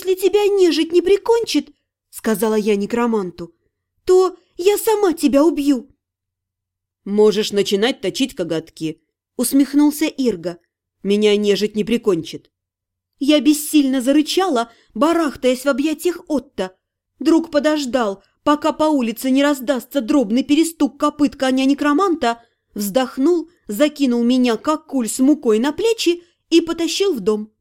если тебя нежить не прикончит, — сказала я некроманту, — то я сама тебя убью. «Можешь начинать точить коготки», — усмехнулся Ирга. «Меня нежить не прикончит». Я бессильно зарычала, барахтаясь в объятиях Отто. Друг подождал, пока по улице не раздастся дробный перестук копыт коня-некроманта, вздохнул, закинул меня, как куль с мукой, на плечи и потащил в дом.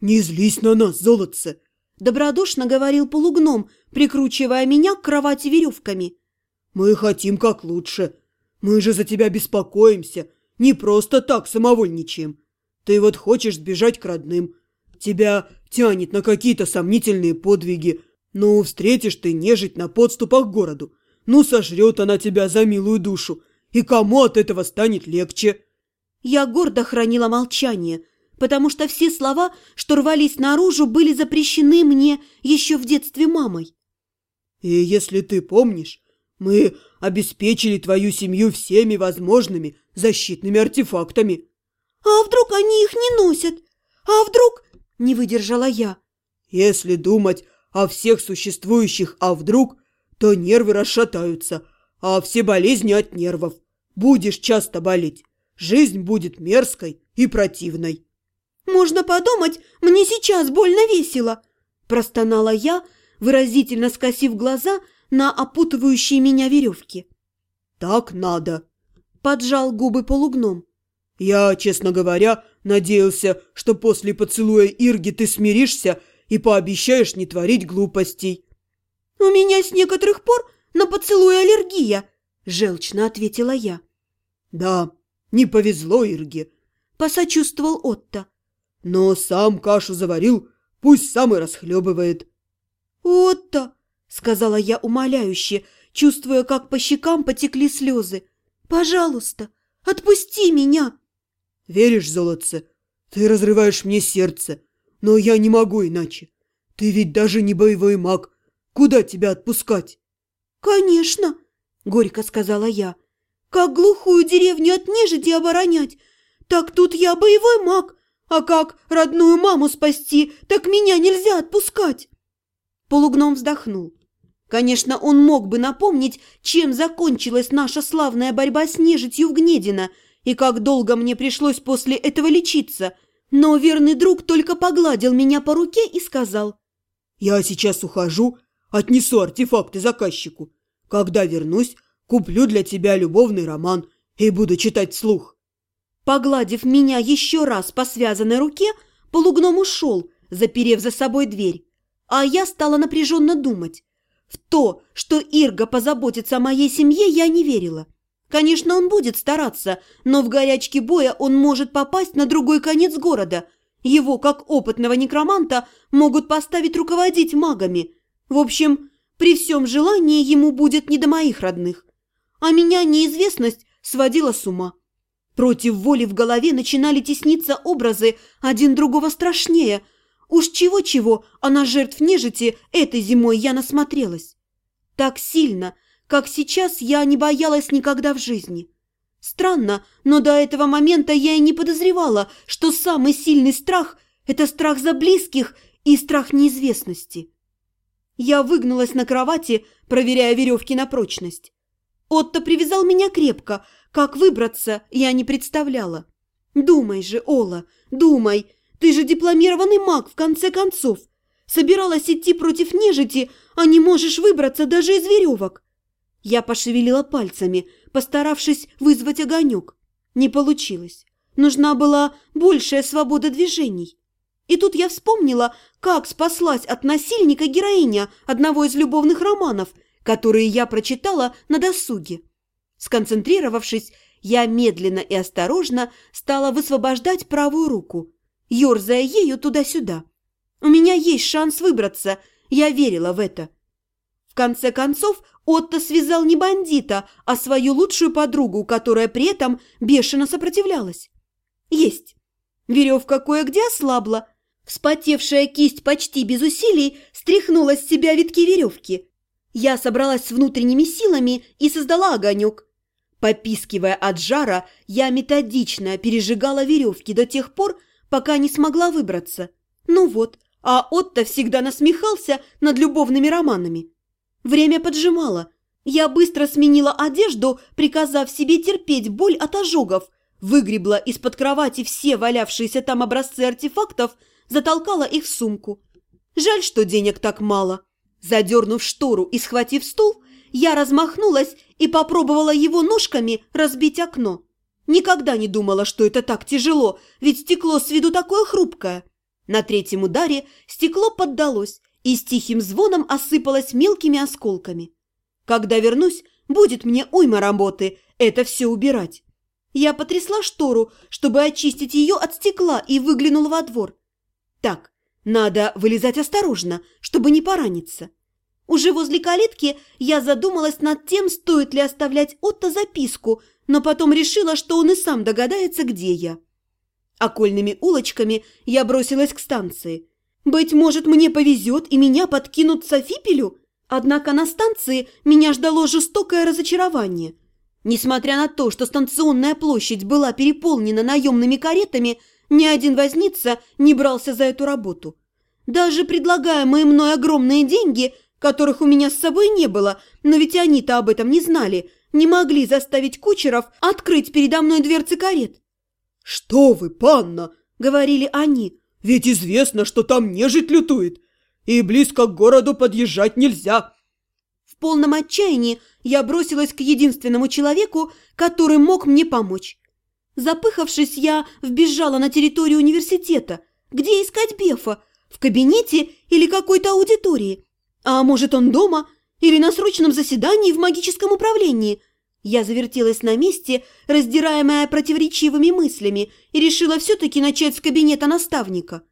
«Не злись на нас, золотце!» – добродушно говорил полугном, прикручивая меня к кровати веревками. «Мы хотим как лучше. Мы же за тебя беспокоимся, не просто так самовольничаем. Ты вот хочешь сбежать к родным. Тебя тянет на какие-то сомнительные подвиги. Ну, встретишь ты нежить на подступах к городу. Ну, сожрет она тебя за милую душу. И кому от этого станет легче?» Я гордо хранила молчание, потому что все слова, что рвались наружу, были запрещены мне еще в детстве мамой. «И если ты помнишь, мы обеспечили твою семью всеми возможными защитными артефактами». «А вдруг они их не носят? А вдруг...» – не выдержала я. «Если думать о всех существующих «а вдруг», то нервы расшатаются, а все болезни от нервов. Будешь часто болеть, жизнь будет мерзкой и противной». «Можно подумать, мне сейчас больно весело!» – простонала я, выразительно скосив глаза – на опутывающие меня веревки. «Так надо», – поджал губы полугном. «Я, честно говоря, надеялся, что после поцелуя Ирги ты смиришься и пообещаешь не творить глупостей». «У меня с некоторых пор на поцелуй аллергия», – желчно ответила я. «Да, не повезло Ирге», – посочувствовал Отто. «Но сам кашу заварил, пусть сам и расхлебывает». «Отто, — сказала я умоляюще, чувствуя, как по щекам потекли слезы. «Пожалуйста, отпусти меня!» «Веришь, золотце? Ты разрываешь мне сердце, но я не могу иначе. Ты ведь даже не боевой маг. Куда тебя отпускать?» «Конечно!» — горько сказала я. «Как глухую деревню от нежити оборонять, так тут я боевой маг, а как родную маму спасти, так меня нельзя отпускать!» Полугном вздохнул. Конечно, он мог бы напомнить, чем закончилась наша славная борьба с нежитью в Гнедино и как долго мне пришлось после этого лечиться, но верный друг только погладил меня по руке и сказал. «Я сейчас ухожу, отнесу артефакты заказчику. Когда вернусь, куплю для тебя любовный роман и буду читать вслух». Погладив меня еще раз по связанной руке, полугном ушел, заперев за собой дверь. А я стала напряженно думать. В то, что Ирга позаботится о моей семье, я не верила. Конечно, он будет стараться, но в горячке боя он может попасть на другой конец города. Его, как опытного некроманта, могут поставить руководить магами. В общем, при всем желании ему будет не до моих родных. А меня неизвестность сводила с ума. Против воли в голове начинали тесниться образы один другого страшнее – Уж чего-чего, а на жертв нежити этой зимой я насмотрелась. Так сильно, как сейчас, я не боялась никогда в жизни. Странно, но до этого момента я и не подозревала, что самый сильный страх – это страх за близких и страх неизвестности. Я выгнулась на кровати, проверяя веревки на прочность. Отто привязал меня крепко, как выбраться я не представляла. Думай же, Ола, думай, ты же дипломированный маг, в конце концов. Собиралась идти против нежити, а не можешь выбраться даже из веревок. Я пошевелила пальцами, постаравшись вызвать огонек. Не получилось. Нужна была большая свобода движений. И тут я вспомнила, как спаслась от насильника героиня одного из любовных романов, которые я прочитала на досуге. Сконцентрировавшись, я медленно и осторожно стала высвобождать правую руку – ерзая ею туда-сюда. У меня есть шанс выбраться, я верила в это. В конце концов, Отто связал не бандита, а свою лучшую подругу, которая при этом бешено сопротивлялась. Есть. Веревка кое-где ослабла. Вспотевшая кисть почти без усилий стряхнула с себя витки веревки. Я собралась с внутренними силами и создала огонек. Попискивая от жара, я методично пережигала веревки до тех пор, пока не смогла выбраться. Ну вот, а Отто всегда насмехался над любовными романами. Время поджимало. Я быстро сменила одежду, приказав себе терпеть боль от ожогов, выгребла из-под кровати все валявшиеся там образцы артефактов, затолкала их в сумку. Жаль, что денег так мало. Задернув штору и схватив стул, я размахнулась и попробовала его ножками разбить окно. Никогда не думала, что это так тяжело, ведь стекло с виду такое хрупкое. На третьем ударе стекло поддалось и с тихим звоном осыпалось мелкими осколками. Когда вернусь, будет мне уйма работы это все убирать. Я потрясла штору, чтобы очистить ее от стекла, и выглянула во двор. Так, надо вылезать осторожно, чтобы не пораниться. Уже возле калитки я задумалась над тем, стоит ли оставлять Отто записку, но потом решила, что он и сам догадается, где я. Окольными улочками я бросилась к станции. Быть может, мне повезет, и меня подкинут Софипелю? Однако на станции меня ждало жестокое разочарование. Несмотря на то, что станционная площадь была переполнена наемными каретами, ни один возница не брался за эту работу. Даже предлагаемые мной огромные деньги, которых у меня с собой не было, но ведь они-то об этом не знали, не могли заставить кучеров открыть передо мной дверцы карет. «Что вы, панна!» — говорили они. «Ведь известно, что там нежить лютует, и близко к городу подъезжать нельзя». В полном отчаянии я бросилась к единственному человеку, который мог мне помочь. Запыхавшись, я вбежала на территорию университета. Где искать Бефа? В кабинете или какой-то аудитории? А может, он дома? Или на срочном заседании в магическом управлении? Я завертелась на месте, раздираемая противоречивыми мыслями, и решила все-таки начать с кабинета наставника.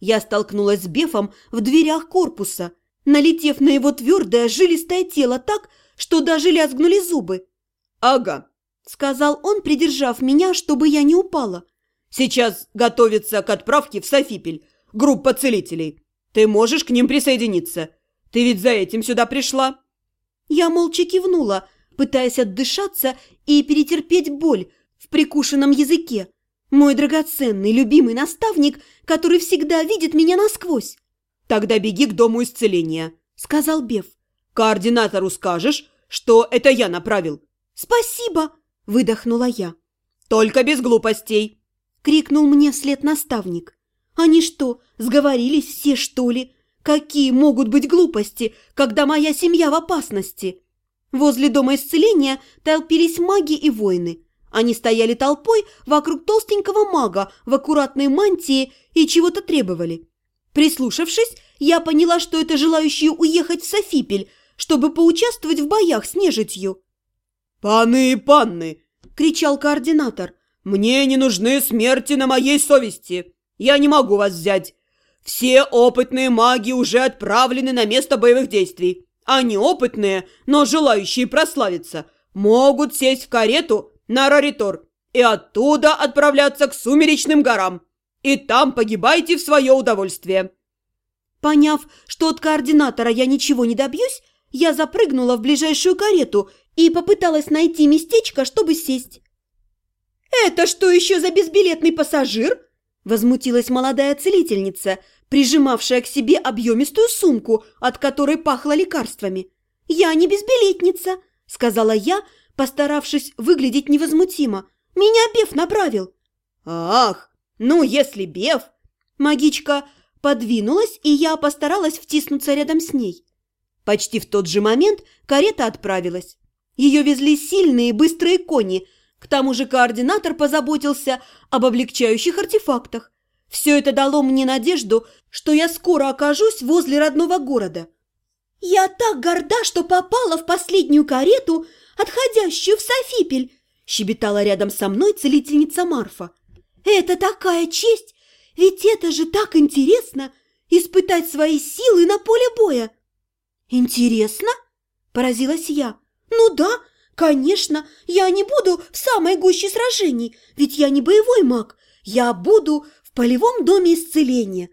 Я столкнулась с Бефом в дверях корпуса, налетев на его твердое жилистое тело так, что даже лязгнули зубы. «Ага», — сказал он, придержав меня, чтобы я не упала. «Сейчас готовится к отправке в Софипель, группа целителей. Ты можешь к ним присоединиться. Ты ведь за этим сюда пришла?» Я молча кивнула, пытаясь отдышаться и перетерпеть боль в прикушенном языке. Мой драгоценный, любимый наставник, который всегда видит меня насквозь. «Тогда беги к дому исцеления», — сказал Беф. «Координатору скажешь, что это я направил». «Спасибо!» — выдохнула я. «Только без глупостей!» — крикнул мне вслед наставник. «Они что, сговорились все, что ли? Какие могут быть глупости, когда моя семья в опасности?» Возле дома исцеления толпились маги и воины. Они стояли толпой вокруг толстенького мага в аккуратной мантии и чего-то требовали. Прислушавшись, я поняла, что это желающие уехать в Софипель, чтобы поучаствовать в боях с нежитью. «Паны и панны!» – кричал координатор. «Мне не нужны смерти на моей совести. Я не могу вас взять. Все опытные маги уже отправлены на место боевых действий. Они опытные, но желающие прославиться, могут сесть в карету на Раритор и оттуда отправляться к Сумеречным горам. И там погибайте в свое удовольствие». Поняв, что от координатора я ничего не добьюсь, я запрыгнула в ближайшую карету и попыталась найти местечко, чтобы сесть. «Это что еще за безбилетный пассажир?» Возмутилась молодая целительница – прижимавшая к себе объемистую сумку, от которой пахло лекарствами. «Я не безбилетница», — сказала я, постаравшись выглядеть невозмутимо. «Меня Беф направил». «Ах, ну если Беф...» Магичка подвинулась, и я постаралась втиснуться рядом с ней. Почти в тот же момент карета отправилась. Ее везли сильные быстрые кони, к тому же координатор позаботился об облегчающих артефактах. Все это дало мне надежду, что я скоро окажусь возле родного города. «Я так горда, что попала в последнюю карету, отходящую в Софипель!» щебетала рядом со мной целительница Марфа. «Это такая честь! Ведь это же так интересно – испытать свои силы на поле боя!» «Интересно?» – поразилась я. «Ну да, конечно, я не буду в самой гуще сражений, ведь я не боевой маг. Я буду полевом доме исцеления,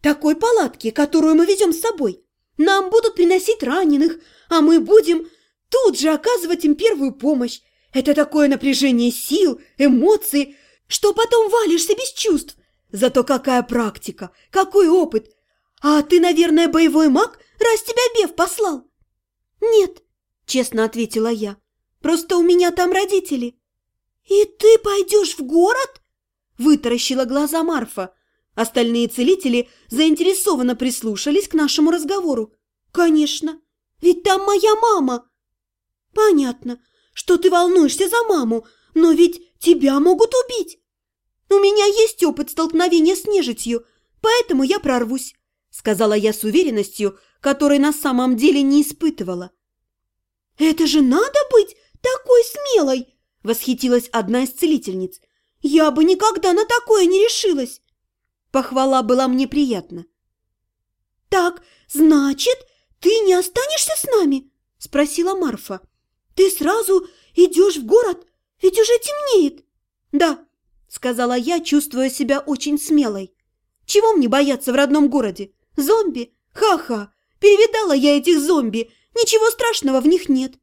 такой палатке, которую мы везем с собой. Нам будут приносить раненых, а мы будем тут же оказывать им первую помощь. Это такое напряжение сил, эмоций, что потом валишься без чувств. Зато какая практика, какой опыт. «А ты, наверное, боевой маг, раз тебя Бев послал?» «Нет», – честно ответила я. «Просто у меня там родители». «И ты пойдешь в город?» – вытаращила глаза Марфа. Остальные целители заинтересованно прислушались к нашему разговору. «Конечно, ведь там моя мама!» «Понятно, что ты волнуешься за маму, но ведь тебя могут убить!» «У меня есть опыт столкновения с нежитью, поэтому я прорвусь», сказала я с уверенностью, которой на самом деле не испытывала. «Это же надо быть такой смелой!» восхитилась одна из целительниц. «Я бы никогда на такое не решилась!» Похвала была мне приятна. «Так, значит, ты не останешься с нами?» спросила Марфа. «Ты сразу идешь в город, ведь уже темнеет!» «Да», сказала я, чувствуя себя очень смелой. «Чего мне бояться в родном городе? Зомби? Ха-ха! Перевидала я этих зомби, ничего страшного в них нет.